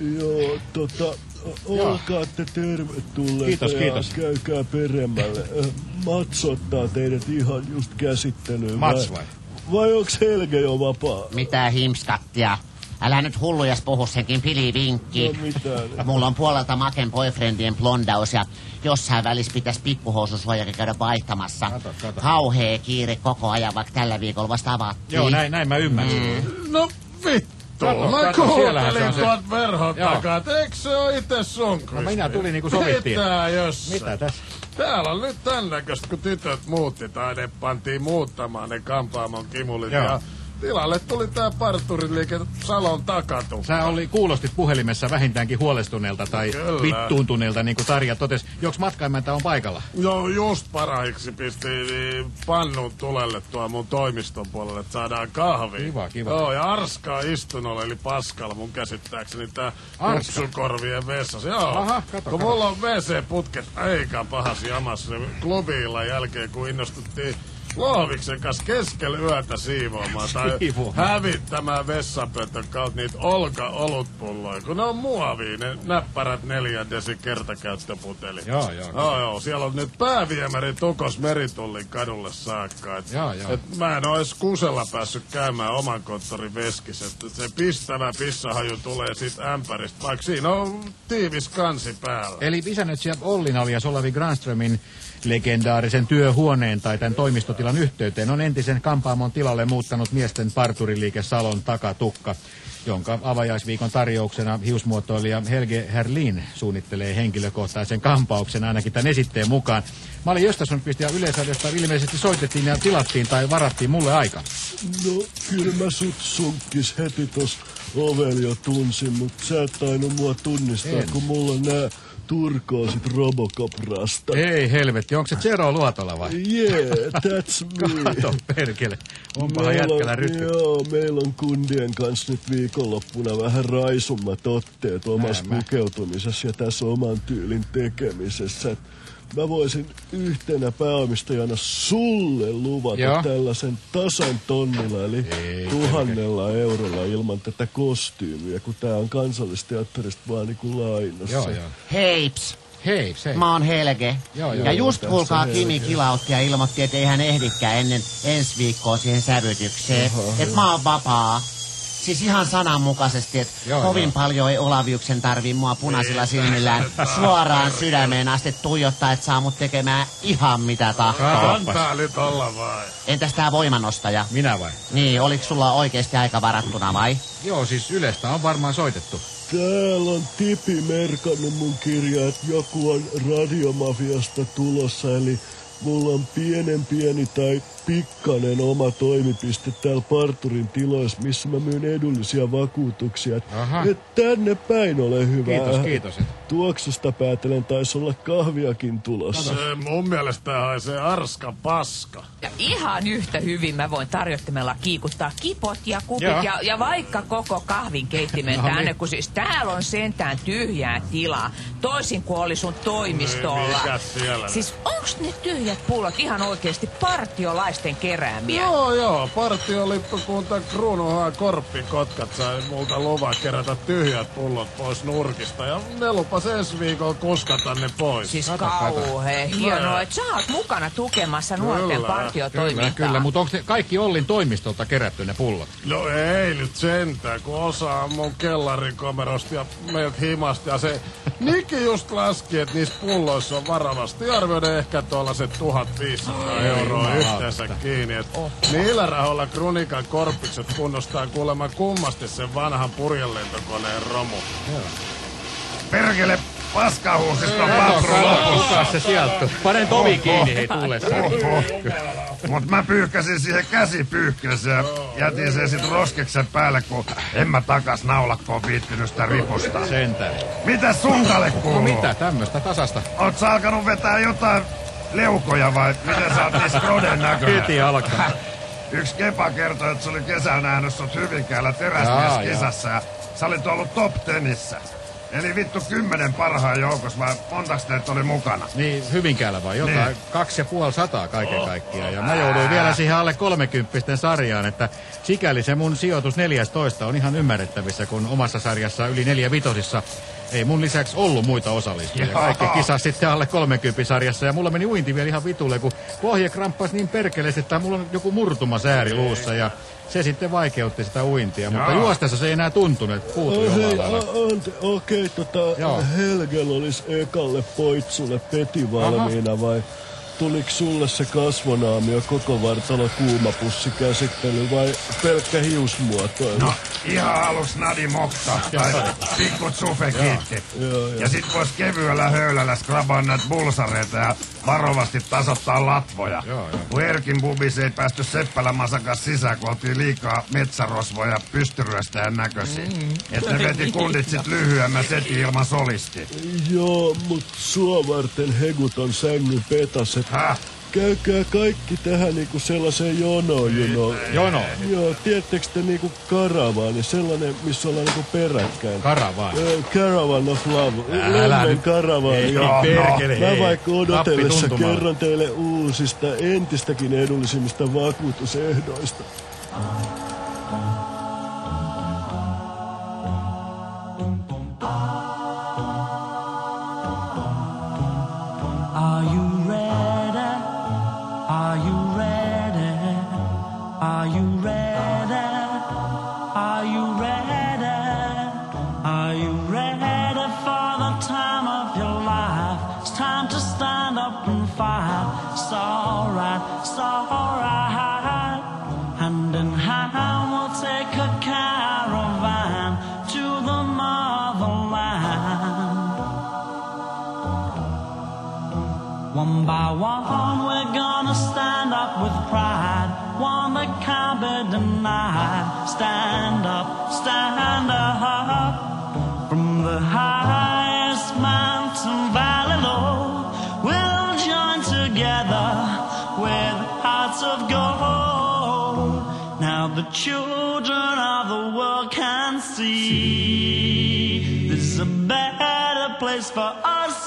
Joo, tota, olkaatte tervetulleita Kiitos, ja kiitos. käykää peremmälle. Ö, Mats ottaa teidät ihan just käsittelyyn. Mats vai? vai? Onks Helge jo vapaa? Mitä himskattia? Älä nyt hullujas puhu senkin pilivinkki. No mitään. Mulla on puolelta Maken boyfriendien blondaus ja jossain välissä pitäisi pikkuhoususuojakin käydä vaihtamassa. Kato, kato. Kauhea kiire koko ajan, vaikka tällä viikolla vasta avattiin. Joo, näin, näin mä ymmärsin. No vittu, Kato, mä kato, kuuntelin tuot verhon takaa, et eikö se oo ite sun No minä tulin niinku sovittiin. Mitä jos? Mitä tässä? Täällä on nyt tän näköistä, kun tytöt muutti tai ne pantiin muuttamaan ne kampaamon kimulit. Joo. Ja tilalle tuli tää parturiliike Salon takatu. Sä oli, kuulostit puhelimessa vähintäänkin huolestuneelta tai Kyllä. vittuuntuneelta, niin kuin Tarja totesi. Joks matkaimäntä on paikalla? Joo, just parhaiksi pisti niin, pannun tulelle tuo mun toimiston puolelle, että saadaan kahvi. Kiva, kiva. Joo, ja Arska on istunnolla, eli Paskalla mun käsittääkseni tää? Kupsukorvien vessassa. Joo, Aha, kato, kun kato. mulla on WC-putket aika pahasi jamassa klubiilla jälkeen, kun innostuttiin Lohviksen kanssa keskellä yötä siivoamaan tai Siivoamaan. hävittämään vessapöntön kautta niitä olka-olutpulloja, kun ne on muovia, ne näppärät neljän desi kertakäyttöputeli. Joo, joo, Joo, joo, siellä on nyt pääviemäri Tukos Meritullin kadulle saakka. Et, Joo, joo. Et mä en edes kusella päässyt käymään oman konttorin veskissä. Et se pistävä pissahaju tulee siitä ämpäristä, vaikka siinä on tiivis kansi päällä. Eli isännöitsijä Ollin alias Olavi Granströmin legendaarisen työhuoneen tai tämän toimistotilan yhteyteen on entisen kampaamon tilalle muuttanut miesten parturiliike Salon takatukka, jonka avajaisviikon tarjouksena hiusmuotoilija Helge Herlin suunnittelee henkilökohtaisen kampauksen ainakin tämän esitteen mukaan. Mä olin Jöstason pisti ja yleisradiosta ilmeisesti soitettiin ja tilattiin tai varattiin mulle aika. No, kyllä mä sut sunkkis heti tos ovel jo tunsin, mut sä et tainnut mua tunnistaa, En. kun mulla nää turkoosit Robocop-rasta. Ei helvetti, onko se Zero Luotola vai? Yeah, that's me. Kato perkele, onpahan jätkällä rytky. Joo, meillä on kundien kanssa nyt viikonloppuna vähän raisummat otteet omassa pukeutumisessa ja tässä oman tyylin tekemisessä. Et Mä voisin yhtenä pääomistajana sulle luvata Joo. tällaisen tasan tonnilla, eli Ei, tuhannella eurolla ilman tätä kostyymiä, kun tää on kansallisteatterista vaan niinku lainassa. Joo, joo. Heips, Hei, se. mä oon Helge. Joo, joo, ja joo, just kuulkaa. Kimi kilautti ja ilmoitti, että ei hän ehdikään ennen ensi viikkoa siihen sävytykseen. Että mä oon vapaa. Siis ihan sananmukaisesti, että Joo, kovin joo. paljon ei Olaviuksen tarvii mua punaisilla silmillään suoraan sydämeen asti tuijottaa, että saa mut tekemään ihan mitä tahtoo. Antaa nyt olla vai. Entäs tää voimanostaja? Minä vai? Niin, oliko sulla oikeasti aika varattuna vai? Joo, siis Ylestä on varmaan soitettu. Täällä on Tipi merkannut mun kirjaa, että joku on radiomafiasta tulossa, eli mulla on pienen pieni tai pikkanen oma toimipiste täällä Parturin tiloissa, missä mä myyn edullisia vakuutuksia. Et- Aha. Et tänne päin ole hyvä. Kiitos, kiitos. Tuoksusta päätelen taisi olla kahviakin tulossa. Se mun mielestä haisee arska paska. Ja ihan yhtä hyvin mä voin tarjottimella kiikuttaa kipot ja kupit Joo. ja, ja vaikka koko kahvin keittimen No tänne, niin. kun siis täällä on sentään tyhjää tilaa, toisin kuin oli sun toimistolla. Mikäs siellä? Siis onks ne tyhjät pullot ihan oikeesti partiolaisten keräämiä? Joo, joo. Partiolippukunta Kruunuhaa Korppikotkat sai multa luvan kerätä tyhjät pullot pois nurkista. Ja ne lupas ensi viikolla kuskata ne pois. Siis kato. kauhea hienoa, että sä oot mukana tukemassa nuorten Kyllä, partiotoimintaa. Kyllä, kyllä, mutta onko ne kaikki Ollin toimistolta kerätty ne pullot? No ei nyt sentään, kun osa on mun kellarin komerosta ja meiltä himasta. Ja se Niki just laski, että niissä pulloissa on varovasti arvioiden ehkä tuolla se 1500 euroa yhteensä kiinni. Et niillä rahoilla Krunikan korppikset kunnostaa kuulemma kummasti sen vanhan purjelentokoneen romu. Perkele, paskahuusista on Kato, patru lopussa. se sieltä? Panen tovi kiinni hei tullessa. Mut mä pyyhkäsin siihen käsipyyhkeeseen ja jätin sen sit roskeksen päälle, kun en mä takas naulakkoon viittinyt sitä ripusta. Sentään. Mitäs sun No kuuluu? mitä, tämmöstä tasasta. Oot sä alkanut vetää jotain leukoja vai miten sä oot niin skroden näköinen? Heti alkaa. Yksi kepa kertoi, että se oli kesän nähnyt sut Hyvinkäällä teräsmieskisassa ja sä olit ollut top tenissä. Eli vittu kymmenen parhaan joukossa vai montaks teitä oli mukana? Niin, Hyvinkäällä vai jotain? Niin. Kaksi ja puoli sataa kaiken kaikkiaan. Ja mä jouduin vielä siihen alle 30 sarjaan, että sikäli se mun sijoitus 14 on ihan ymmärrettävissä, kun omassa sarjassa yli neljä vitosissa ei mun lisäksi ollut muita osallistujia. Kaikki kisas sitten alle 30 sarjassa ja mulla meni uinti vielä ihan vitulle, kun pohje kramppasi niin perkeleesti, että mulla on joku murtuma sääri luussa ja se sitten vaikeutti sitä uintia, mutta Joo. juostessa se ei enää tuntunut, että puutui Oh, hei, ante, okei, tota, Joo. Helgel olisi ekalle poitsulle peti valmiina vai tuliko sulle se kasvonaamio koko vartalo kuumapussi käsittely vai pelkkä hiusmuotoilu? No, ihan aluksi Nadi Mokta tai Pikku Zufe kiitti. Joo. Ja sit vois kevyellä höylällä skrabaa näitä bulsareita ja varovasti tasoittaa latvoja. Joo, joo. Kun Erkin bubis ei päästy Seppälä masakas sisään, kun oltiin liikaa metsärosvoja pystyryöstäjän näköisiä. Mm. Että ne veti kundit sit lyhyemmän setin ilman solisti. Joo, mut sua varten heguton sängyn petas, et Häh? käykää kaikki tähän niinku sellaiseen jonoon, know. Jono, Joo, tiedättekö te niinku karavaani, sellainen, missä ollaan niinku peräkkäin. karavaan. Ö, Caravan of Love. Älä Lemmen nyt. karavaani. Ei, joo. perkele, Mä vaikka odotellessa kerron teille uusista, entistäkin edullisimmista vakuutusehdoista. Are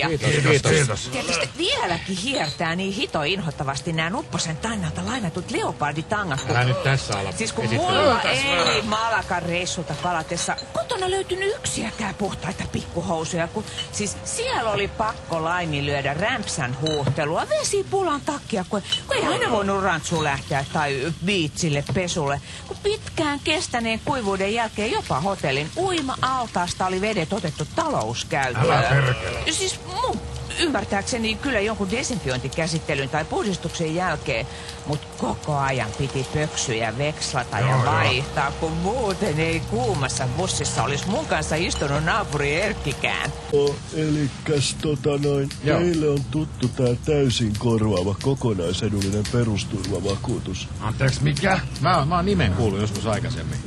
Kahvia. Kiitos, Kiitos, kiitos. kiitos. Tietysti vieläkin hiertää niin hito inhottavasti nämä Nupposen Tannalta lainatut leoparditangat. Älä nyt tässä ala Siis kun mulla ei Malakan reissulta palatessa kotona löytynyt yksiäkään puhtaita pikkuhousuja, kun siis siellä oli pakko laiminlyödä rämpsän huuhtelua vesipulan takia, kun, kun ei aina voinut rantsuun lähteä tai biitsille pesulle, kun pitkään kestäneen kuivuuden jälkeen jopa hotellin uima-altaasta oli vedet otettu talouskäyttöön. Älä perkele. Siis mun ymmärtääkseni kyllä jonkun desinfiointikäsittelyn tai puhdistuksen jälkeen, mutta koko ajan piti pöksyjä vekslata ja Joo, joo. vaihtaa, kun muuten ei kuumassa bussissa olisi mun kanssa istunut naapuri Erkkikään. O, elikäs tota noin, Joo. meille on tuttu tää täysin korvaava kokonaisedullinen perusturvavakuutus. Anteeksi, mikä? Mä, mä oon nimen kuullut joskus aikaisemmin.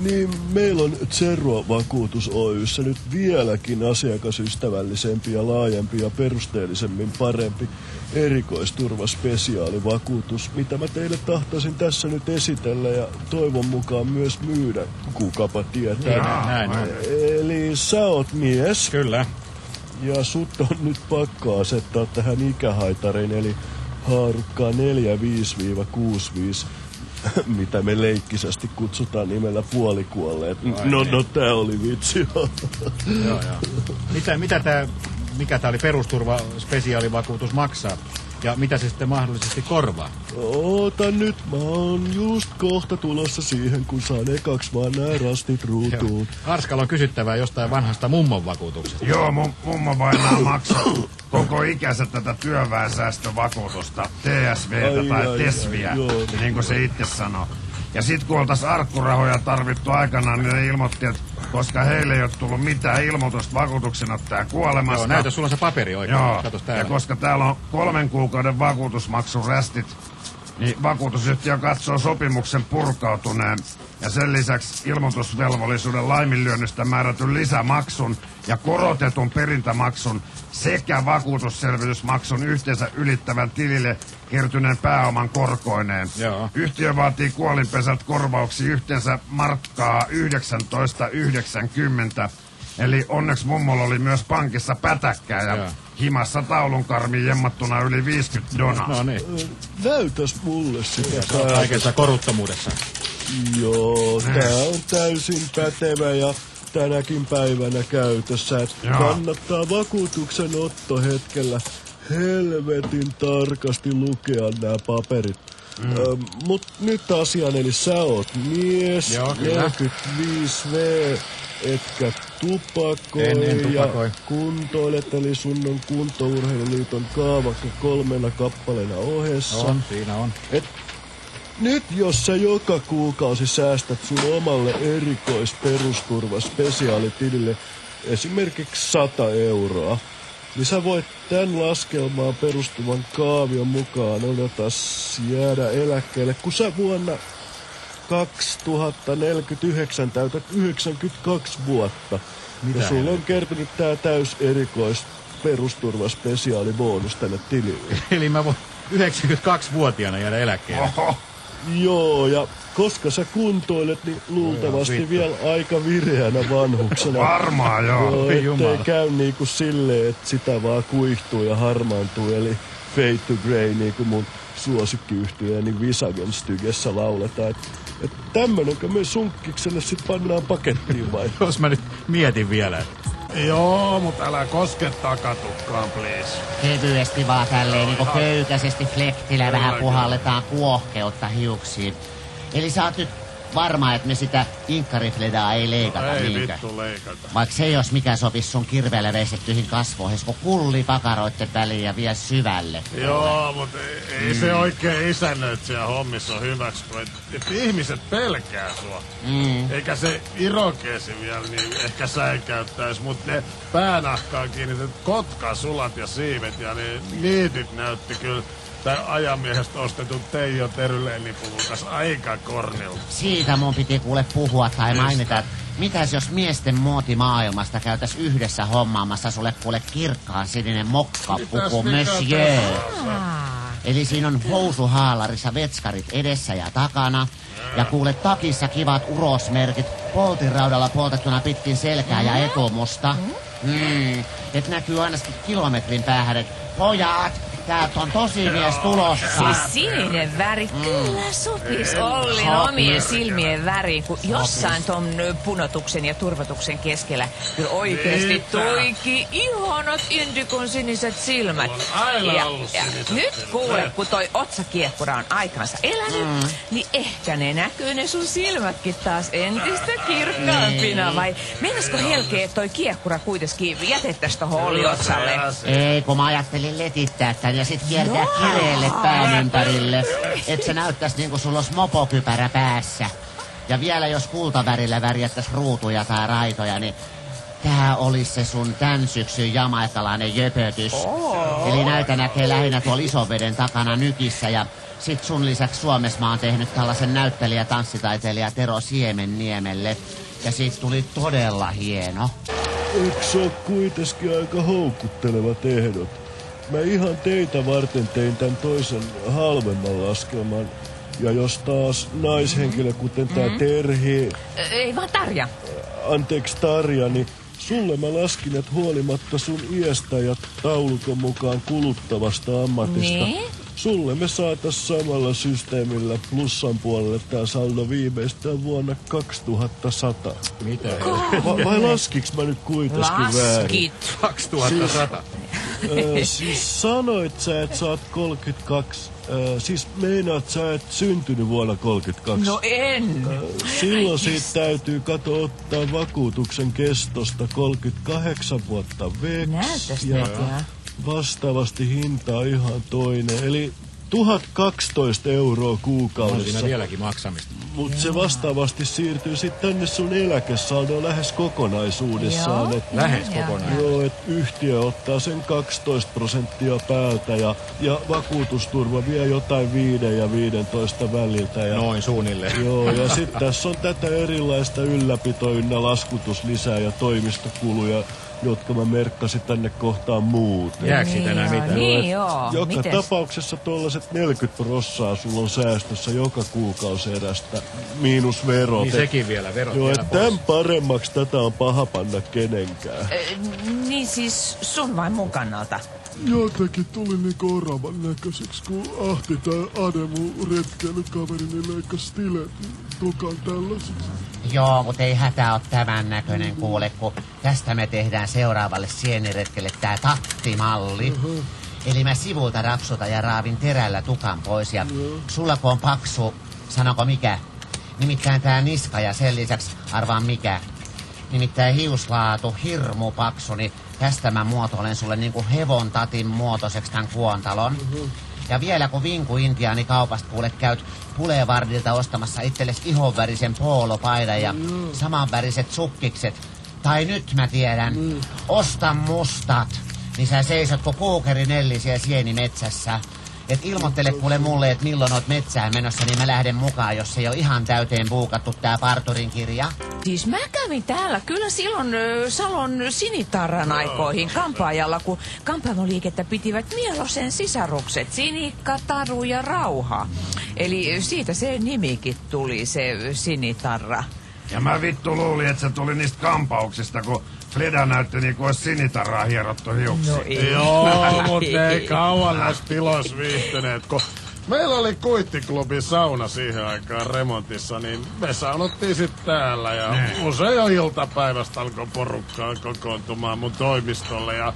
Niin, meillä on Zerro Vakuutus Oyssä nyt vieläkin asiakasystävällisempi ja laajempi ja perusteellisemmin parempi erikoisturvaspesiaalivakuutus, mitä mä teille tahtoisin tässä nyt esitellä ja toivon mukaan myös myydä, kukapa tietää. Niin, näin on. Eli sä oot mies Kyllä. ja sut on nyt pakko asettaa tähän ikähaitariin, eli haarukkaa 45-65 mitä me leikkisästi kutsutaan nimellä puolikuolleet. Ai No, niin. no tää oli vitsi. Joo, joo. Mitä, mitä tää, mikä tää oli perusturva spesiaalivakuutus maksaa? Ja mitä se sitten mahdollisesti korvaa? Oota nyt, mä oon just kohta tulossa siihen, kun saan ekaks vaan nää rastit ruutuun. Arskalla on kysyttävää jostain vanhasta mummon vakuutuksesta. Joo, mun, mummo vainaa maksaa koko ikänsä tätä työväensäästövakuutusta, TSVtä Ai, tai ai, TESViä, ai, joo. niin kuin se itse sanoo. Ja sit kun oltais arkkurahoja tarvittu aikanaan, niin ne ilmoitti, että koska heille ei ole tullut mitään ilmoitusta vakuutuksenottaja kuolemasta. Joo, näytä, sulla on se paperi oikein. Joo, Katos ja koska täällä on kolmen kuukauden vakuutusmaksurästit, niin vakuutusyhtiö katsoo sopimuksen purkautuneen ja sen lisäksi ilmoitusvelvollisuuden laiminlyönnistä määrätyn lisämaksun ja korotetun perintämaksun sekä vakuutusselvitysmaksun yhteensä ylittävän tilille kertyneen pääoman korkoineen. Joo. Yhtiö vaatii kuolinpesät korvauksi yhteensä markkaa 1990. Eli onneksi mummolla oli myös pankissa pätäkkää ja Joo. himassa taulunkarmiin jemmattuna yli 50 donaa. No niin, Näytäs mulle sitä kaikessa koruttomuudessa. Joo, tää on täysin pätevä ja tänäkin päivänä käytössä. Kannattaa vakuutuksen ottohetkellä helvetin tarkasti lukea nämä paperit. Mm. Ö, mut nyt asiaan, eli sä oot mies, Joo, kyllä. 45V, etkä tupakoi, En, en tupakoi. ja kuntoilet, eli sun on kuntourheiluliiton kaavakka kolmena kappaleena ohessa. On, siinä on. Et nyt jos sä joka kuukausi säästät sun omalle erikoisperusturvaspesiaalitilille esimerkiksi 100 euroa, niin sä voit tämän laskelmaan perustuvan kaavion mukaan odotas jäädä eläkkeelle, kun sä vuonna 2049 täytät 92 vuotta. Mitä ja sulla on kertynyt tää täys erikois perusturvaspesiaalibonus tänne tilille. Eli mä voin 92-vuotiaana jäädä eläkkeelle. Oho, Joo, ja koska sä kuntoilet, niin luultavasti vittu. vielä aika vireänä vanhuksena. varmaan joo. Joo, Oi ettei jumala. käy niinku silleen, että sitä vaan kuihtuu ja harmaantuu, eli fade to grey, niin kuin mun suosikkiyhtiöni Visagen Stygessä lauletaan. Et, et tämmönenkö me sunkkikselle sit pannaan pakettiin vai? Jos mä nyt mietin vielä, että Joo, mutta älä koske takatukkaan, please. Kevyesti vaan tälleen niinku köykäisesti flektillä vähän puhalletaan kuohkeutta hiuksiin. Eli sä oot nyt varma, että me sitä inkkarifledaa ei leikata Ei niinkö? vittu leikata. Vaikka se jos mikä sopis sun kirveellä veistettyihin kasvoihin, kun kulli pakaroitte väliin ja vie syvälle. Joo, mutta ei, ei se oikein isännöitsijä hommissa on hyväksi, kun et, et ihmiset pelkää sua. Mm. Eikä se irokeesi vielä niin ehkä säikäyttäis, mutta ne päänahkaan kiinnitet kotkasulat ja siivet ja ne niitit näytti kyllä tai ajamiehestä ostetun Teijo Teryleenipuvun kanssa aika kornilta. Siitä mun piti kuule puhua tai mainita, että mitäs jos miesten muotimaailmasta käytäis yhdessä hommaamassa sulle kuule kirkkaan sininen mokkapuku, monsieur. Eli siinä on housuhaalarissa vetskarit edessä ja takana. Ja kuule takissa kivat urosmerkit poltiraudalla poltettuna pitkin selkää ja etumusta. Mm. Et näkyy ainakin kilometrin päähän, että pojat, täältä on tosi mies tulossa. Siis sininen väri kyllä sopis Ollin omien silmien väriin, kun jossain ton punotuksen ja turvotuksen keskellä kyllä oikeesti Mitä? toikin ihanat indikon siniset silmät. Ja, ja nyt kuule, kun toi otsakieppura on aikansa elänyt, Mm. niin ehkä ne näkyy ne sun silmätkin taas entistä kirkkaampina. Niin. Vai meinasko Helke, että toi kiekkura kuitenkin jätettäis tohon? Ei, kun mä ajattelin letittää tän ja sit kiertää Joo. kireelle pään ympärille. Et se näyttäis niinku sulla olisi mopokypärä päässä. Ja vielä jos kultavärillä värjättäis ruutuja tai raitoja, niin tää olisi se sun tän syksyn jamaikalainen jöpötys. Eli näitä näkee lähinnä tuolla Isoveden takana nykissä ja sit sun lisäksi Suomessa mä oon tehnyt tällaisen näyttelijä tanssitaiteilija Tero Siemenniemelle. Ja siitä tuli todella hieno. Eikö se ole kuitenkin aika houkuttelevat ehdot? Mä ihan teitä varten tein tämän toisen halvemman laskelman. Ja jos taas naishenkilö, kuten tää Terhi, Ö, Ei vaan Tarja. anteeksi Tarja, niin sulle mä laskin, että huolimatta sun iästä ja taulukon mukaan kuluttavasta ammatista, Niin? sulle me saatais samalla systeemillä plussan puolelle tää saldo viimeistään vuonna 2100. Mitä? Va- vai laskiks mä nyt kuitenkin väärin? Laskit. 2100. Siis sanoit sä, että sä oot 32. Ö, siis meinaat sä, et syntynyt vuonna 32. No en. Silloin siitä täytyy kato ottaa vakuutuksen kestosta 38 vuotta veks. Näyttäis ja näköjään. vastaavasti hinta on ihan toinen. Eli 1012 euroa On kuukaudessa. siinä vieläkin maksamista. Mutta se vastaavasti siirtyy sitten tänne sun eläkesaldoon lähes kokonaisuudessaan. Joo. Et Lähes kokonaan. Joo, että yhtiö ottaa sen 12 prosenttia päältä ja, ja vakuutusturva vie jotain 5 ja 15 väliltä. Ja, Noin suunnilleen. Joo, ja sitten tässä on tätä erilaista ylläpito ynnä laskutuslisää ja toimistokuluja, jotka mä merkkasin tänne kohtaan muuten. Jääkö siitä enää mitään? Niin joo. Joka Mites? tapauksessa tuollaiset 40 prossaa sulla on säästössä joka kuukausi erästä, miinus verot. Niin sekin vielä, verot Joo, vielä tämän paremmaksi tätä on paha panna kenenkään. Ö, Niin siis sun vai mun kannalta? Jotenkin tuli niinku oravan näköiseksi, kun Ahti tai Ade mun retkeilykaverini leikkasi stilet tukan tällaiseksi. Joo, mutta ei hätä ole tämän näköinen kuule, kun tästä me tehdään seuraavalle sieniretkelle tää tattimalli. Eli mä sivulta rapsutan ja raavin terällä tukan pois ja sulla kun on paksu, sanoko mikä? Nimittäin tää niska ja sen lisäksi arvaan mikä? Nimittäin hiuslaatu hirmu paksu, niin tästä mä muotoilen sulle niinku hevon tatin muotoiseksi tän kuontalon. Ja vielä kun vinku Intiaani kaupasta kuule käyt Boulevardilta ostamassa itsellesi ihonvärisen poolopaidan ja samanväriset sukkikset. Tai nyt mä tiedän, osta mustat. Niin sä seisot kuin puukeri Nelli siellä sienimetsässä. Et ilmoittele kuule mulle, että milloin oot metsään menossa, niin mä lähden mukaan, jos ei ole ihan täyteen buukattu tää parturin kirja. Siis mä kävin täällä kyllä silloin ö, Salon sinitarran aikoihin kampaajalla, kun kampaamoliikettä pitivät Mielosen sisarukset, Sinikka, Taru ja Rauha. Eli siitä se nimikin tuli, se sinitarra. Ja mä vittu luulin, että se tuli niistä kampauksista, kun Fleda näytti niinku olisi sinitaraa hierottu hiuksi. No ei. Joo, mutta ne ei kauan näissä tiloissa viihtyneet, kun meillä oli kuittiklubi sauna siihen aikaan remontissa, niin me saunottiin sit täällä ja usein jo iltapäivästä alkoi porukkaa kokoontumaan mun toimistolle ja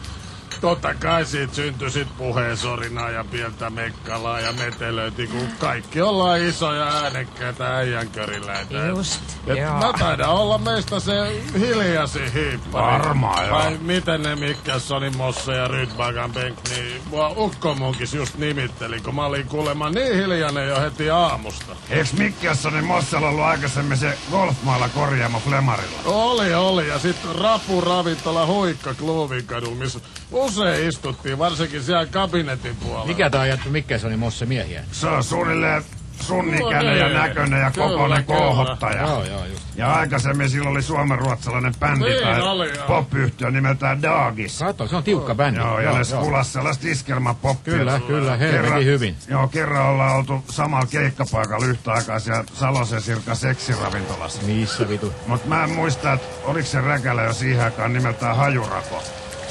Totta kai siitä syntyi sit puheensorinaa ja pientä mekkalaa ja metelöinti, kun kaikki ollaan isoja äänekkäitä äijänköriläitä. Just, Et joo. mä taidan olla meistä se hiljaisin hiippari. Varmaan, joo. Vai miten ne mitkä Sony Mosse ja Rydbagan Bank, niin mua ukko munkis just nimitteli, kun mä olin kuulemma niin hiljainen jo heti aamusta. Eiks Mikkiassonin Mossella ollut aikaisemmin se golfmaalla korjaamo Flemarilla? Oli, oli. Ja sitten Rapu ravintola Huikka Kluuvin kadulla, missä usein istuttiin, varsinkin siellä kabinetin puolella. Mikä tää on jätty, mikä se oli Mosse miehiä? Se on suunnilleen sun ikäinen ja näköinen ja kokoinen kyllä. koohottaja. Joo, joo, just. Ja aikaisemmin sillä oli suomenruotsalainen bändi Niin tai pop-yhtiö nimeltään Dagis. Kato, se on tiukka bändi. Joo, ja ne skulas sellaista iskelmäpoppia. Kyllä, kyllä, helvetin hyvin. Joo, kerran ollaan oltu samalla keikkapaikalla yhtä aikaa siellä Salosen Sirka seksiravintolassa. Missä vitu? Mut mä en muista, että oliko se räkälä jo siihen aikaan nimeltään Hajurako.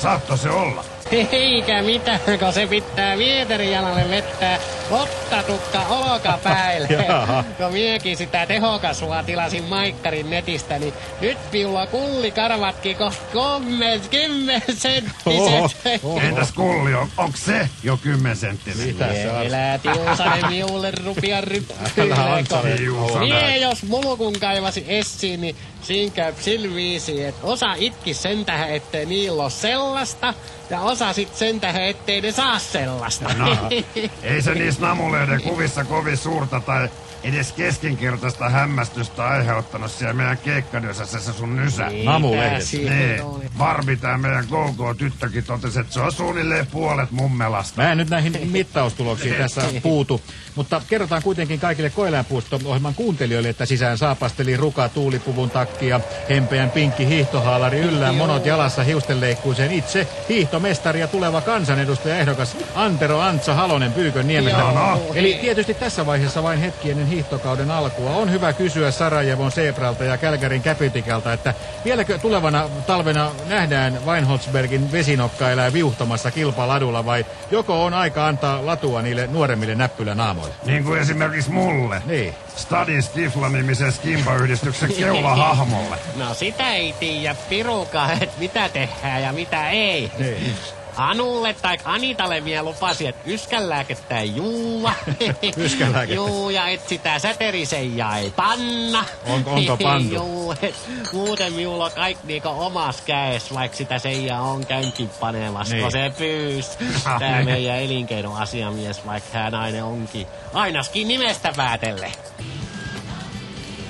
Saatto se olla. Eikä mitään, kun se pitää vieterijalalle vettää ottatukka olkapäille. Kun miekin sitä tehokasvua tilasin Maikkarin netistä, niin nyt piulla kullikarvatkin ko kommen, kymmen senttiset. Oho. Entäs kulli, on, onks se jo kymmensenttinen? Mitä se on? Elää tiusanen miulle rupia. Tiusanen. Mie jos mulkun kaivasi essiin, niin siinä käy sillä viisi, että osa itki sen tähän, ettei niillä ole sellaista, ja osa sit sen tähän, ettei ne saa sellaista. No, ei se niissä namulehden kuvissa kovin suurta tai edes keskinkertaista hämmästystä aiheuttanut siellä meidän keikkadyössä se sun nysä. Namulehdet. Niin, Barbie, tää meidän GoGo-tyttökin totesi, että se on suunnilleen puolet mummelasta. Mä en nyt näihin mittaustuloksiin tässä puutu, mutta kerrotaan kuitenkin kaikille Koeläinpuisto-ohjelman kuuntelijoille, että sisään saapasteli ruka tuulipuvun takkia, hempeän pinkki hiihtohaalari yllään, monot jalassa hiustenleikkuuseen itse hiihtomestari ja tuleva kansanedustaja ehdokas Antero Antsa Halonen Pyykön niemestä. No. Eli tietysti tässä vaiheessa vain hetki ennen hiihtokauden alkua. On hyvä kysyä Sarajevon Sebralta ja Kälkärin Käpitikalta, että vieläkö tulevana talvena nähdään Weinholzbergin vesinokka elää viuhtamassa kilpaladulla vai joko on aika antaa latua niille nuoremmille näppylänaamoille? Niin kuin esimerkiksi mulle. Niin. Stadin Stifla-nimisen Skimba-yhdistyksen keulahahmolle. No sitä ei tiedä piruka, että mitä tehdään ja mitä ei. Niin. Anulle tai Anitalle vielä lupasi, että yskänlääkettä ei juua. Yskänlääkettä. Juu, ja et sitä säteriseijaa ei panna. Onko- onko pantu? Juu, et muuten minulla on kaikki niinku omas käes, vaikka sitä seijaa on känkin paneemassa, Niin. se pyys. Tää meidän elinkeinoasiamies, vaikka hän nainen onkin. Ainakin nimestä päätelle.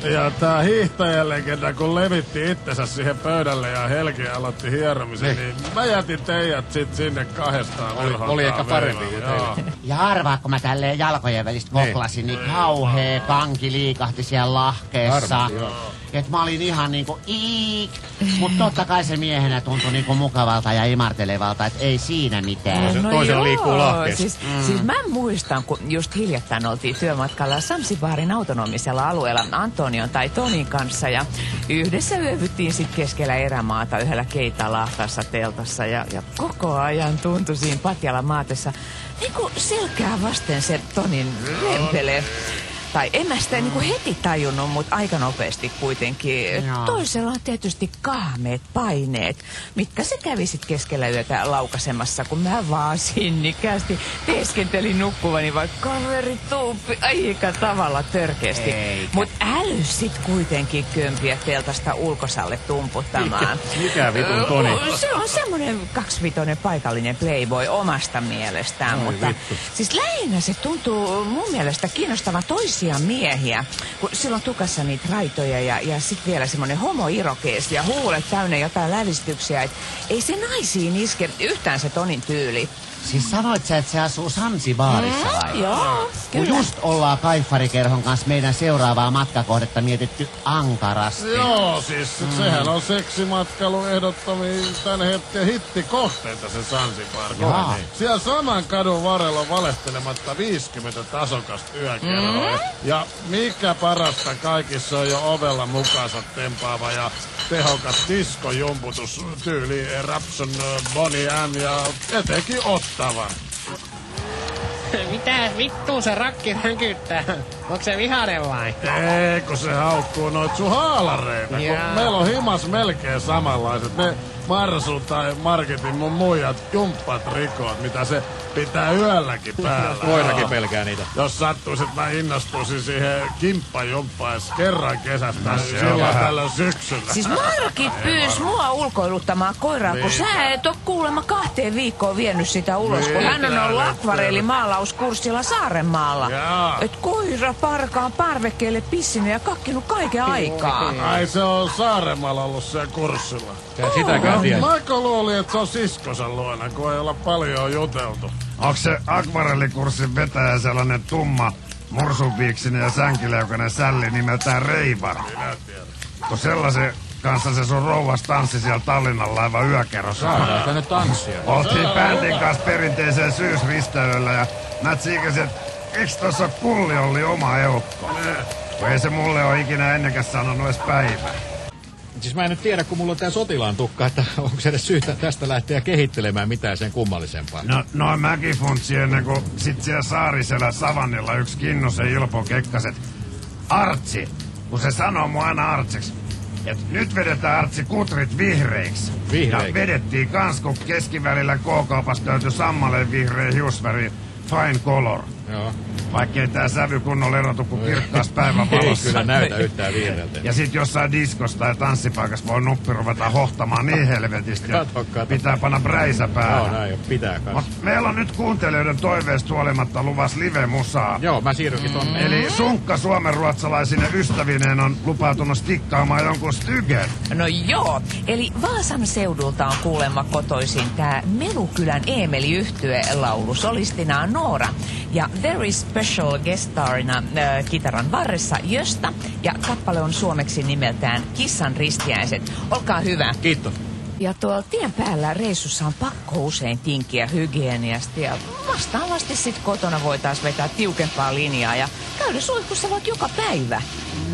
Ja tää hiihtäjälegenda, kun levitti itsensä siihen pöydälle ja Helgi aloitti hieromisen, niin mä jätin teidät sit sinne kahdestaan Oli- oli ehkä parempi. Ja arvaa, kun mä tälleen jalkojen välistä koklasin, niin kauhea kanki liikahti siellä lahkeessa. Varmasti, joo. Et mä olin ihan niinku iik. Mut totta kai se miehenä tuntui niinku mukavalta ja imartelevalta, et ei siinä mitään. Toisella- toisella liikkuu lahkeessa. Siis, mm. siis mä muistan, kun just hiljattain oltiin työmatkalla Samsibaarin autonomisella alueella Antonion tai Tonin kanssa ja yhdessä yövyttiin sitten keskellä erämaata yhdellä keitalahtaassa teltassa ja, ja koko ajan tuntui siinä Patjala maatessa niin kuin selkää vasten se Tonin rempele. Tai en mä sitä niinku heti tajunnut, mutta aika nopeasti kuitenkin. Joo. Toisella on tietysti kahmeet paineet, mitkä se kävi sit keskellä yötä laukasemassa, kun mä vaan sinnikkäästi teeskentelin nukkuvani, vaikka kaveri tuuppi aika tavalla törkeästi. Eikä. Mut äly sit kuitenkin kömpiä teltasta ulkosalle tumputtamaan. Mikä vitun Toni? Se on semmonen kaksivitoinen paikallinen playboy omasta mielestään, Oi mutta vittu. siis lähinnä se tuntuu mun mielestä kiinnostavan toisia miehiä, kun sillä on tukassa niitä raitoja ja, ja sitten vielä semmoinen homoirokees ja huulet täynnä jotain lävistyksiä, et ei se naisiin iske yhtään se Tonin tyyli. Siis sanoit sä, että se asuu Sansibaarissa vai? Joo, Kun kyllä. just ollaan Kaiffarikerhon kanssa meidän seuraavaa matkakohdetta mietitty ankarasti. Joo, siis sehän on seksimatkailu ehdottomia tän hetken hittikohteita se Sansibar. Siellä saman kadun varrella on valehtelematta 50 tasokasta yökerhoa. Mm. Ja mikä parasta kaikissa on jo ovella mukaansa tempaava ja tehokas diskojumputus tyyli Rapson, Bonnie M ja etenkin Ottava. Mitä vittu se rakki ränkyttää? Onko se vihainen vai? Ei, kun se haukkuu noit sun haalareita. Meillä on himas melkein samanlaiset. Ne Marsu tai Marketin mun muijat jumppat rikot, mitä se pitää yölläkin päällä. Koirakin pelkää niitä. Jos sattuis, että mä innostuisin siihen kimppajumppais kerran kesästä, No niin silloin tällä syksyllä. Siis Markit pyys mua ulkoiluttamaan koiraa, kun sä et oo kuulemma kahteen viikkoon vienyt sitä ulos, kun hän on ollut akvarellimaalauskurssilla Saarenmaalla. Jaa. Et koira parkaan parvekkeelle pissinyt ja kakkinut kaiken aikaa. Ai se on Saaremaalla ollut siellä kurssilla. Ja sitäkään tiedä. Michael luuli, että se on siskonsa luona, kun ei olla paljon juteltu. Onko se akvarellikurssin vetäjä sellainen tumma, mursunpiiksinen ja sänkileukkainen sälli nimeltään Reivar. Kun sellaisen kanssa se sun rouvas tanssi siellä Tallinnan laiva yökerrossa. Saadaan tänne tanssia. Oltiin bändin kanssa perinteiseen syysristeilyllä ja mä tsiikasin, että eiks tossa kulli oli oma eukko? Kun ei se mulle ole ikinä ennenkäs sanonut edes päivää. Siis mä en nyt tiedä, kun mulla on tää sotilaan tukka, että onko se edes syytä tästä lähteä kehittelemään mitään sen kummallisempaa. No, no mäkin funtsi ennen kuin sit siellä Saarisellä Savannilla yksi Kinnosen Ilpo kekkaset. Artsi, kun se sanoo mua aina Artsiksi. Et nyt vedetään Artsi kutrit vihreiksi. Vihreiksi? Ja vedettiin kans, kun keskivälillä K-kaupasta löytyi sammaleen vihreä hiusväri Fine Color. Joo. Vaikkei tää sävy kunnolla erotu kuin kirkkaas päivän Ei valossa. kyllä näytä yhtään vihreältä. Ja sit jossain diskossa tai tanssipaikassa voi nuppi ruveta hohtamaan niin helvetisti, Kato, että kato. pitää panna bräisä Joo, päähän. näin jo, pitää Mut kanssa. meillä on nyt kuuntelijoiden toiveesta huolimatta luvas live-musaa. Joo, mä siirrynkin tonne. Eli Sunkka suomenruotsalaisine ystävineen on lupautunut stikkaamaan jonkun stygen. No joo, eli Vaasan seudulta on kuulemma kotoisin tää Melukylän Eemeli yhtye laulu solistina Noora ja Very Special guest starina äh, kitaran varressa Jöstä ja kappale on suomeksi nimeltään Kissan ristiäiset. Olkaa hyvä. Kiitos. Ja tuolla tien päällä reissussa on pakko usein tinkiä hygieniasta ja vastaavasti sit kotona voitaisiin vetää tiukempaa linjaa ja käydä suihkussa vaikka joka päivä.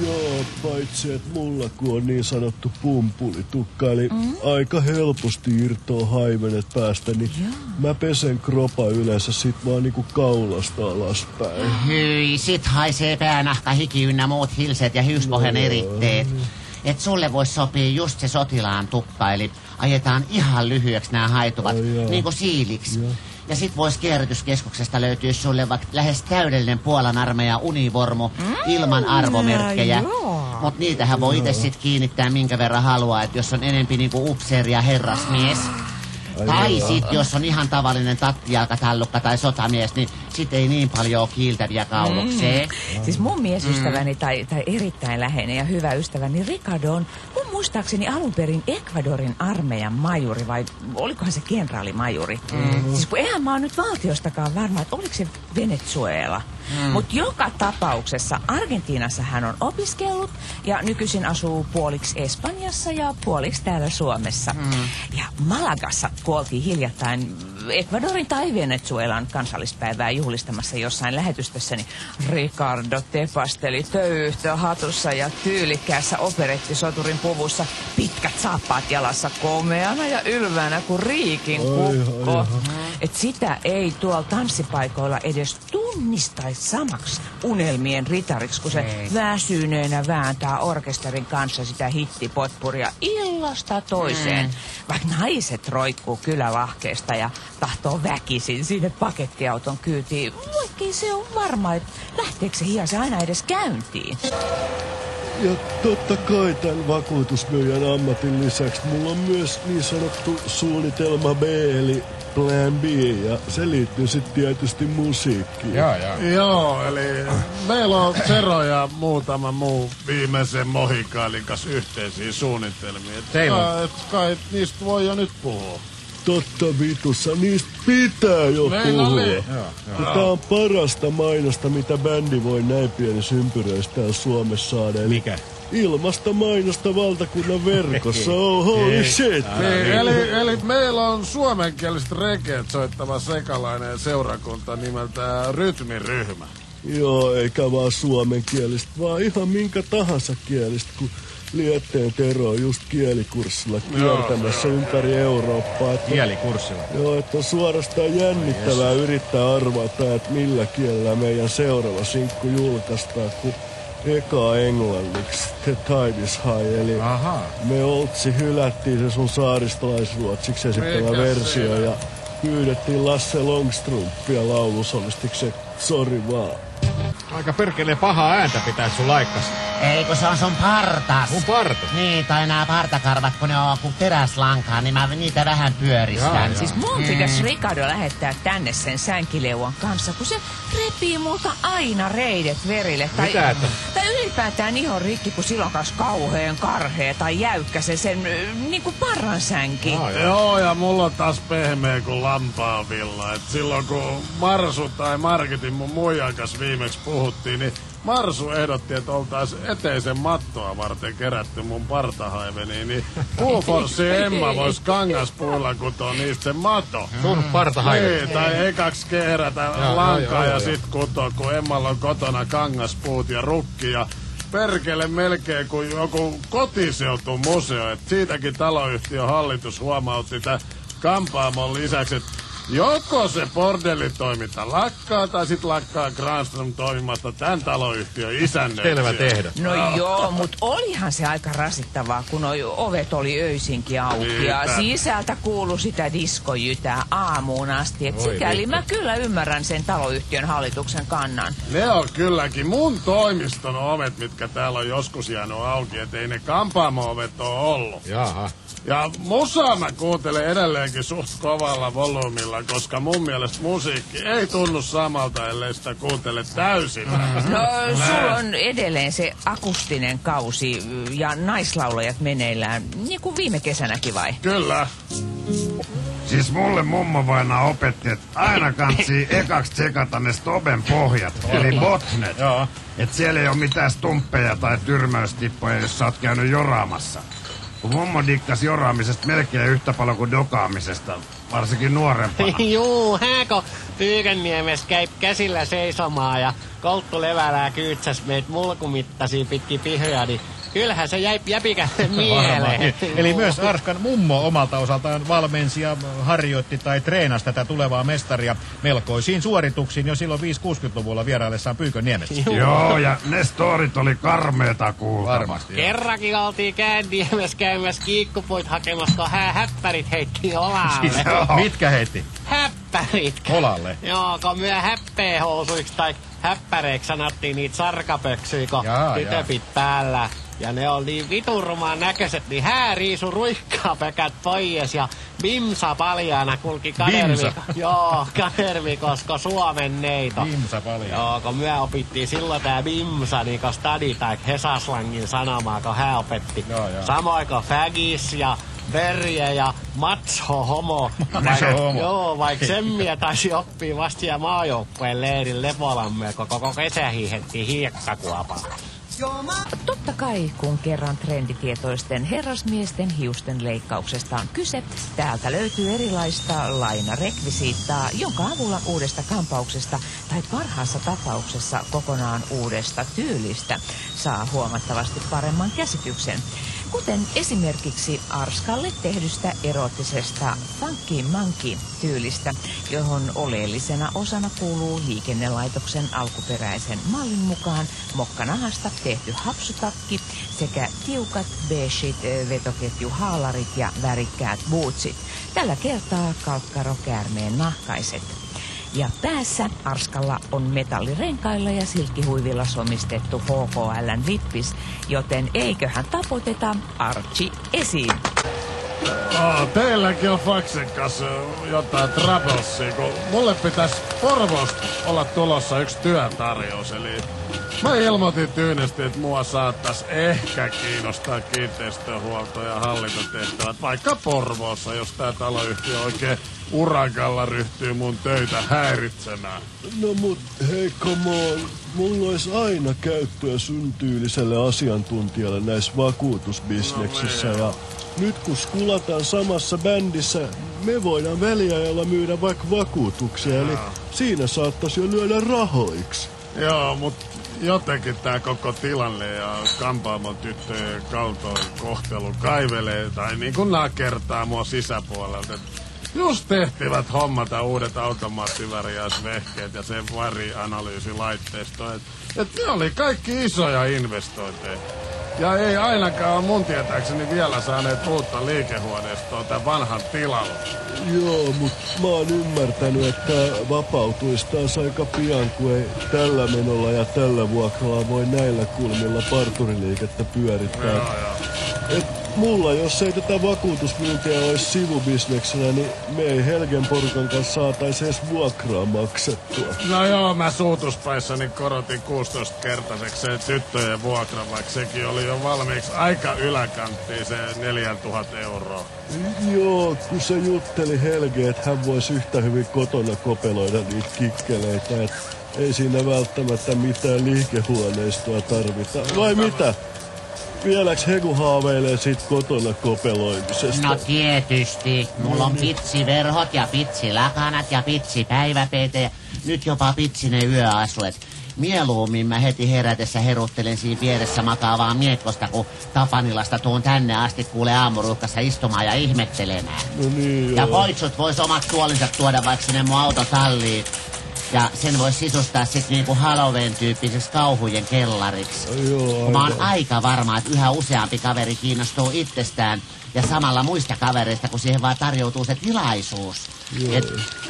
Joo, paitsi että mulla kun on niin sanottu pumpulitukka, eli mm. aika helposti irtoaa haimenet päästä, niin Joo. mä pesen kropa yleensä sit vaan niinku kaulasta alaspäin. Hyi, sit haisee päänahka, hiki ynnä muut hilseet ja hiuspohjan eritteet. Et sulle voisi sopia just se sotilaan tukka, eli ajetaan ihan lyhyeksi nämä haituvat, Ai joo. niin kuin siiliksi. Joo. Ja sit vois kierrätyskeskuksesta löytyä sulle vaikka lähes täydellinen Puolan armeijan univormu ilman arvomerkkejä. joo. Mut niitähän voi itse sit kiinnittää minkä verran haluaa, että jos on enempi niinku upseeri ja herrasmies. Tai sit, jos on ihan tavallinen tattijalkatallukka tai sotamies, niin sit ei niin paljon ole kiiltäviä kaulukseen. Siis mun miesystäväni tai, tai erittäin läheinen ja hyvä ystäväni Ricardo on mun muistaakseni alun perin Ecuadorin armeijan majuri vai olikohan se kenraalimajuri. Mm. Siis kun eihän mä oon nyt valtiostakaan varma, että oliko se Venezuela. Mm. Mutta joka tapauksessa Argentiinassa hän on opiskellut ja nykyisin asuu puoliksi Espanjassa ja puoliksi täällä Suomessa. Mm. Ja Malagassa kuoltiin hiljattain Ecuadorin tai Venezuelan kansallispäivää juhlistamassa jossain lähetystössä, niin Ricardo tepasteli töyhtö hatussa ja tyylikkäässä operettisoturin puvussa pitkät saappaat jalassa komeana ja ylväänä kuin riikin kukko. Et sitä ei tuolla tanssipaikoilla edes tunnistaisi samaksi unelmien ritariksi, kun se Ei. väsyneenä vääntää orkesterin kanssa sitä hittipotpuria illasta toiseen. Mm. Vaikka naiset roikkuu kylälahkeesta ja tahtoo väkisin sinne pakettiauton kyytiin, vaikkei se on varma, että lähteekö se hiase aina edes käyntiin. Ja totta kai tämän vakuutusmyyjän ammatin lisäksi mulla on myös niin sanottu suunnitelma B, eli Plan B, ja se liittyy sitten tietysti musiikkiin. Joo, joo. Joo, eli meillä on Sero ja muutama muu viimeisen mohikaalin kanssa yhteisiä suunnitelmia. Et Teillä on. kai, et kai niistä voi jo nyt puhua. Totta vitussa, niistä pitää jo Näin puhua. oli. Tää on parasta mainosta, mitä bändi voi näin pienissä ympyröissä täällä Suomessa saada. Eli Mikä? Ilmasta mainosta valtakunnan verkossa. Oh, holy shit. Niin, eli, eli meillä on suomenkieliset rekeet soittava sekalainen seurakunta nimeltä Rytmiryhmä. Joo, eikä vaan suomenkielistä, vaan ihan minkä tahansa kielistä, kun Lietteen Tero on just kielikurssilla kiertämässä ympäri Eurooppaa. Että, Kielikurssilla. joo, että on suorastaan jännittävää yrittää arvata, että millä kielellä meidän seuraava sinkku julkaistaan, kun eka englanniksi The Tide is High, eli Ahaa. me Oltsi hylättiin se sun saaristolaisruotsiksi esittämä Mikä versio ja pyydettiin Lasse Longstrumpia laulusolistiksi, sori vaan. Aika perkeleen pahaa ääntä pitää sun laikkas. Ei, kun se on sun partas. Mun parta. Niin, tai nämä partakarvat, kun ne on kuin teräslankaa, niin mä niitä vähän pyöristän. Jaa, jaa. Siis mun pitäisi Ricardo lähettää tänne sen sänkileuan kanssa, kun se repii multa aina reidet verille. Tai, Mitä, että- tai ylipäätään ihan rikki, kun silloin kanssa kauheen karhea tai jäykkä se sen ö, niinku parransänki. Aa, joo. Joo, ja mulla on taas pehmeä kuin lampaavilla. Et silloin kun Marsu tai Marketin mun muijan kanssa viimeksi puhuttiin, niin Marsu ehdotti, että oltais eteisen mattoa varten kerätty mun partahaiveniin, niin Puuforssi Emma vois kangaspuilla kutoa niistä se mato. Sun partahaivet. Niin, tai ekaksi kehrätä Joo, lankaa joo, ja joo, sit kutoa, kun Emmalla on kotona kangaspuut ja rukki ja perkele melkein kuin joku kotiseutumuseo. Et siitäkin taloyhtiön hallitus huomautti tämän kampaamon lisäksi, että joko se bordellitoiminta lakkaa tai sit lakkaa Granström toimimasta tämän taloyhtiön isännöitsijä. Selvä tehdä. No joo, mutta olihan se aika rasittavaa, kun noi ovet oli öisinkin auki ja Niinpä. sisältä kuulu sitä diskojytää aamuun asti. Et sikäli vittu. mä kyllä ymmärrän sen taloyhtiön hallituksen kannan. Ne on kylläkin mun toimiston ovet, mitkä täällä on joskus jäänyt auki, et ei ne kampaamo-ovet ole ollut. Jaha. Ja musaa mä kuuntelen edelleenkin suht kovalla volyymilla, koska mun mielestä musiikki ei tunnu samalta, ellei sitä kuuntele täysin. No, sulla on edelleen se akustinen kausi ja naislaulajat meneillään, niin kuin viime kesänäkin vai? Kyllä. Siis mulle mummo vaina opetti, että aina kansi ekaksi tsekata ne stoben pohjat, eli botnet. Joo. Et siellä ei ole mitään stumppeja tai tyrmäystippoja, jos sä oot käynyt joraamassa. Mummo dikkasi joraamisesta melkein yhtä paljon kuin dokaamisesta, varsinkin nuorempana. Juu, hääkö Pyykänniemessä käy käsillä seisomaan ja kolttu levälää kyytsäs meitä mulkumittaisia pitki pihoja, niin kyllähän se jäi jäpikälle mieleen. Eli myös Arskan mummo omalta osaltaan valmensi ja harjoitti tai treenasi tätä tulevaa mestaria melkoisiin suorituksiin jo silloin 5-60-luvulla vieraillessaan Pyykönniemessä. Joo, ja ne storit oli karmeeta kuultavaa. Varmasti. Kerrankin oltiin käändiemessä käymässä kiikkupuit hakemassa, kun hää häppärit heitti olalle. Siis, mitkä heitti? Häppärit! Olalle. Joo, kun myö häppeehousuiksi tai häppäreiksi sanottiin niitä sarkapöksyjä, kun tytöpit päällä. Ja ne on niin viturumaan näköiset, niin hääriisu ruikkaa pökät pois ja Bimsa paljaana kulki kanervi. Bimsa? Joo, kanervi, koska Suomen neito. Imsa paljon. Joo, kun myö opittiin silloin tää Bimsa, niin kun stadi tai Hesaslangin sanomaa, kun hän opetti. Joo, joo. Samoin kuin Fagis ja Verje ja Matsho Homo. Macho homo. Joo, vaikka semmiä taisi oppia vasta siellä maajoukkueen leirin Lepolamme, kun koko kesä hiihettiin hiekkakuopaa. Totta kai, kun kerran trenditietoisten herrasmiesten hiusten leikkauksesta on kyse, täältä löytyy erilaista lainarekvisiittaa, jonka avulla uudesta kampauksesta tai parhaassa tapauksessa kokonaan uudesta tyylistä saa huomattavasti paremman käsityksen. Kuten esimerkiksi Arskalle tehdystä erottisesta Funky Monkey-tyylistä, johon oleellisena osana kuuluu liikennelaitoksen alkuperäisen mallin mukaan mokkanahasta tehty hapsutakki sekä tiukat beigeit vetoketjuhaalarit ja värikkäät bootsit. Tällä kertaa kalkkarokäärmeen nahkaiset. Ja päässä Arskalla on metallirenkailla ja silkkihuivilla somistettu HKLn vippis, joten eiköhän tapoteta Archie esiin. Oh, teilläkin on Faxen kanssa jotain troubleshia, kun mulle pitäisi Porvoosta olla tulossa yksi työtarjous, eli mä ilmoitin tyynesti, että mua saattais ehkä kiinnostaa kiinteistöhuolto ja hallintotehtävät, vaikka Porvoossa, jos tää taloyhtiö oikein urakalla ryhtyy mun töitä häiritsemään. No mut hei come on, mulla olisi aina käyttöä sun tyyliselle asiantuntijalle näissä vakuutusbisneksissä ja nyt kun skulataan samassa bändissä, me voidaan väliajalla myydä vaikka vakuutuksia, eli siinä saattaisi jo lyödä rahoiksi. Joo, mut jotenkin tää koko tilanne ja kampaamon tyttöjen kaltoin kohtelu kaivelee tai niin kuin nakertaa mua sisäpuolelta. Just tehtivät hommata uudet automaattiväriäisvehkeet ja sen värianalyysilaitteisto. Et, et ne oli kaikki isoja investointeja. Ja ei ainakaan mun tietääkseni vielä saaneet uutta liikehuoneistoa tämän vanhan tilalle. Joo, mut mä oon ymmärtänyt, että vapautuisi taas aika pian, kun ei tällä menolla ja tällä vuokralla voi näillä kulmilla parturiliikettä pyörittää. Joo, joo. Et mulla, jos ei tätä vakuutusmyyntiä olisi sivubisneksenä, niin me ei Helgen porukan kanssa saataisi edes vuokraa maksettua. No joo, mä suutuspäissäni korotin 16-kertaiseksi se tyttöjen vuokra, vaikka sekin oli jo valmiiksi aika yläkanttiin se 4000 euroa. Joo, kun se jutteli Helge, että hän voisi yhtä hyvin kotona kopeloida niitä kikkeleitä, että ei siinä välttämättä mitään liikehuoneistoa tarvita. Vai mitä? Vieläks Hegu haaveilee siitä kotona kopeloimisesta? No tietysti. Mulla on pitsiverhot ja pitsilakanat ja pitsipäiväpeite ja nyt jopa pitsinen yöasuet. Mieluummin mä heti herätessä heruttelen siinä vieressä makaavaa miekkosta, kun Tapanilasta tuun tänne asti kuule aamuruuhkassa istumaan ja ihmettelemään. No niin, Ja poitsut vois omat tuolinsa tuoda vaikka sinne mun autotalliin. Ja sen vois sisustaa sit niinku Halloween-tyyppiseksi kauhujen kellariksi. Joo, Kun mä oon aika varma, että yhä useampi kaveri kiinnostuu itsestään ja samalla muista kavereista, kun siihen vaan tarjoutuu se tilaisuus. Et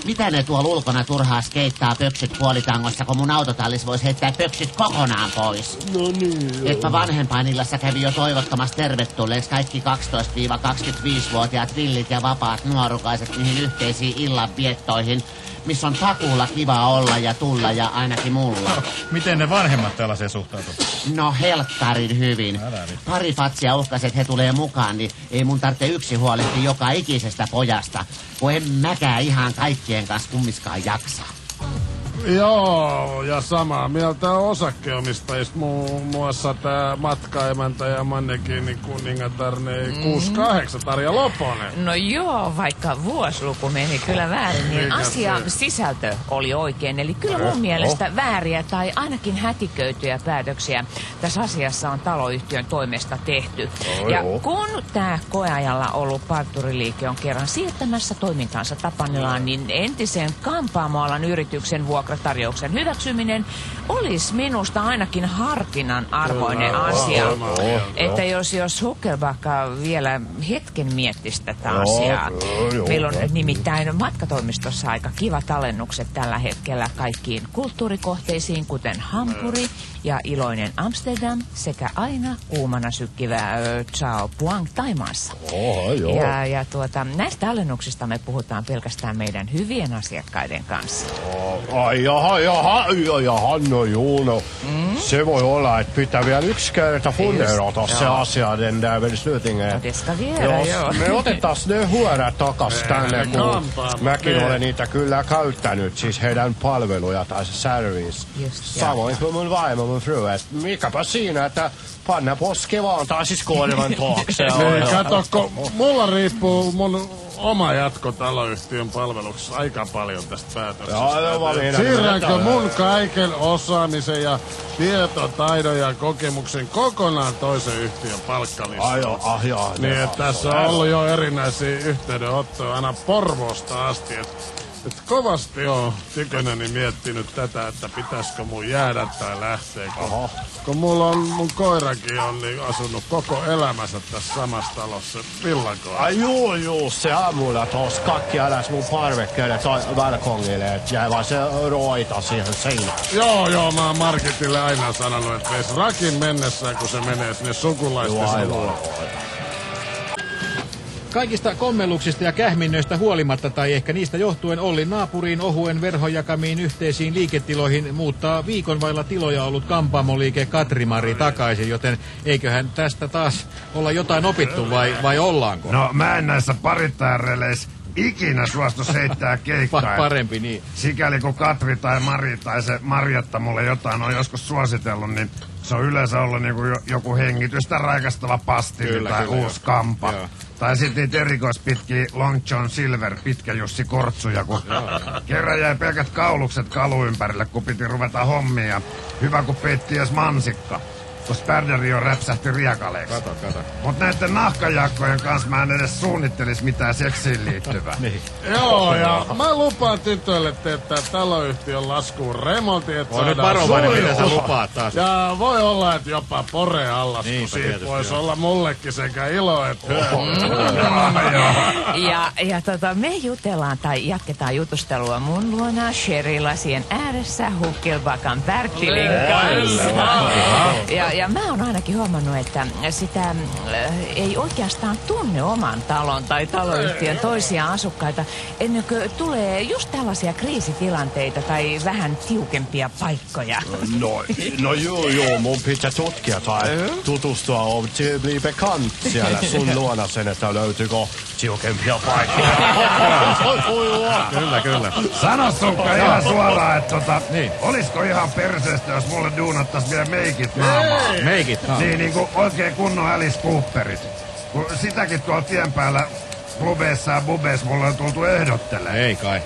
mitä ne tuolla ulkona turhaa skeittaa pöksyt puolitangossa, kun mun autotallis voisi heittää pöksyt kokonaan pois. No niin, joo. Että vanhempainillassa kävi jo toivottamassa tervetulleeksi kaikki 12-25-vuotiaat villit ja vapaat nuorukaiset niihin yhteisiin illanviettoihin, missä on takuulla kiva olla ja tulla ja ainakin mulla. Miten ne vanhemmat tällaiseen suhtautuvat? No helkkarin hyvin. Pari fatsia uhkas, että he tulee mukaan, niin ei mun tarvitse yksi huolehtia joka ikisestä pojasta, kun en mäkään ihan kaikkien kanssa kummiskaan jaksa. Joo, ja samaa mieltä on osakkeomistajista, muun muassa tää matkaemäntä ja mannekiinin kuningatar, ne 68 Tarja Loponen. No joo, vaikka vuosiluku meni kyllä väärin, niin Mikä asian se? sisältö oli oikein. Eli kyllä mun mielestä vääriä tai ainakin hätiköityjä päätöksiä tässä asiassa on taloyhtiön toimesta tehty. Ja kun tämä koeajalla ollut parturiliike on kerran siirtämässä toimintaansa Tapanilaan, niin entisen kampaamoalan yrityksen vuokratarjouksen hyväksyminen olisi minusta ainakin harkinnan arvoinen asia. Että jos, jos Huckelbacka vielä hetken miettisi tätä asiaa. Meillä on nimittäin matkatoimistossa aika kivat alennukset tällä hetkellä kaikkiin kulttuurikohteisiin, kuten Hampuri ja iloinen Amsterdam sekä aina kuumana sykkivä ö, Chao Puang Taimaassa. Ja, ja tuota, näistä alennuksista me puhutaan pelkästään meidän hyvien asiakkaiden kanssa. Ai jaha, jaha, ja, jaha, no joo, no. Se voi olla, että pitää vielä yksi kerta funderata se asia den där beslutningen. Ja det ska vi göra, joo. me otetaan ne huorat takas tänne, kun kampaamat, mäkin ne. olen niitä kyllä käyttänyt, siis heidän palveluja tai se service. Just, Samoin kuin mun vaimo, mun fru, että mikäpä siinä, että panna poske vaan tai siis kuoleman taakse. Kato, kun mulla riippuu mun oma jatko taloyhtiön palveluksessa aika paljon tästä päätöksestä. Joo, Siirränkö mun kaiken osaamisen ja tietotaidon ja kokemuksen kokonaan toisen yhtiön Ai palkkalistalle? joo, ah joo. Niin, että tässä on ollut jo erinäisiä yhteydenottoja aina Porvoosta asti. Et, et kovasti on tykönäni miettinyt tätä, että pitäisikö mun jäädä tai lähteä. Kun, kun mulla on, mun koirakin on niin asunut koko elämänsä tässä samassa talossa villakoira. Ai joo, joo, se aamulla tos kakki alas mun parvekkeelle tai balkongille, että jäi vaan se roita siihen seinään. Joo, joo, mä oon Marketille aina sanonut, että veis rakin mennessään, kun se menee sinne sukulaistensa luo. Kaikista kommelluksista ja kähminnöistä huolimatta tai ehkä niistä johtuen Ollin naapuriin ohuen verhon jakamiin yhteisiin liiketiloihin muuttaa viikon vailla tiloja ollut kampaamoliike Katrimari takaisin, joten eiköhän tästä taas olla jotain opittu vai, vai ollaanko? No mä en näissä parittajareleissä ikinä suostu heittää Pa- keikkaa. parempi niin. Sikäli kun Katri tai Mari tai se Marjatta mulle jotain on joskus suositellut, niin se on yleensä ollut niinku jo, joku hengitystä raikastava pastilli Kyllä, tai kyllä, uusi joo. kampa. Joo. Tai sitten niitä erikoispitkiä Long John Silver, pitkä Jussi Kortsuja, kun kerran jäi pelkät kaulukset kalu ympärille, kun piti ruveta hommia. Hyvä, kun peitti edes mansikka, kun Sperderi jo räpsähti riekaleeksi. Kato, kato. Mut näiden nahkajakkojen kanssa mä en edes suunnittelis mitään seksiin liittyvää. Niin. Joo, ja mä lupaan tytöille teettää taloyhtiön laskuun remontin, että On nyt saadaan varovainen, mitä sä lupaat taas. Ja voi olla, että jopa pore allas, kun Niinpä siitä voisi olla mullekin sekä ilo että hyöty. Ja, ja tota, me jutellaan tai jatketaan jutustelua mun luona Sherry-lasien ääressä Hukkelbakan Bertilin kanssa. Ja, ja mä oon ainakin huomannut, että sitä äh, ei oikeastaan tunne oman talon tai taloyhtiön toisia asukkaita ennen kuin tulee just tällaisia kriisitilanteita tai vähän tiukempia paikkoja. No, no joo, joo, mun pitää tutkia tai tutustua on bli bekant siellä sun luona sen, että löytyykö tiukempia paikkoja. Kyllä, kyllä. Sano Sukka ihan suoraan, että tota, Niin. olisiko ihan perseestä, jos mulle duunattais vielä meikit naamaa? Meikit. No. Niin, niin kuin oikein kunnon Alice Cooperit. Kun sitäkin tuolla tien päällä klubeissa ja bubeissa mulle on tultu ehdottelemaan. Ei kai.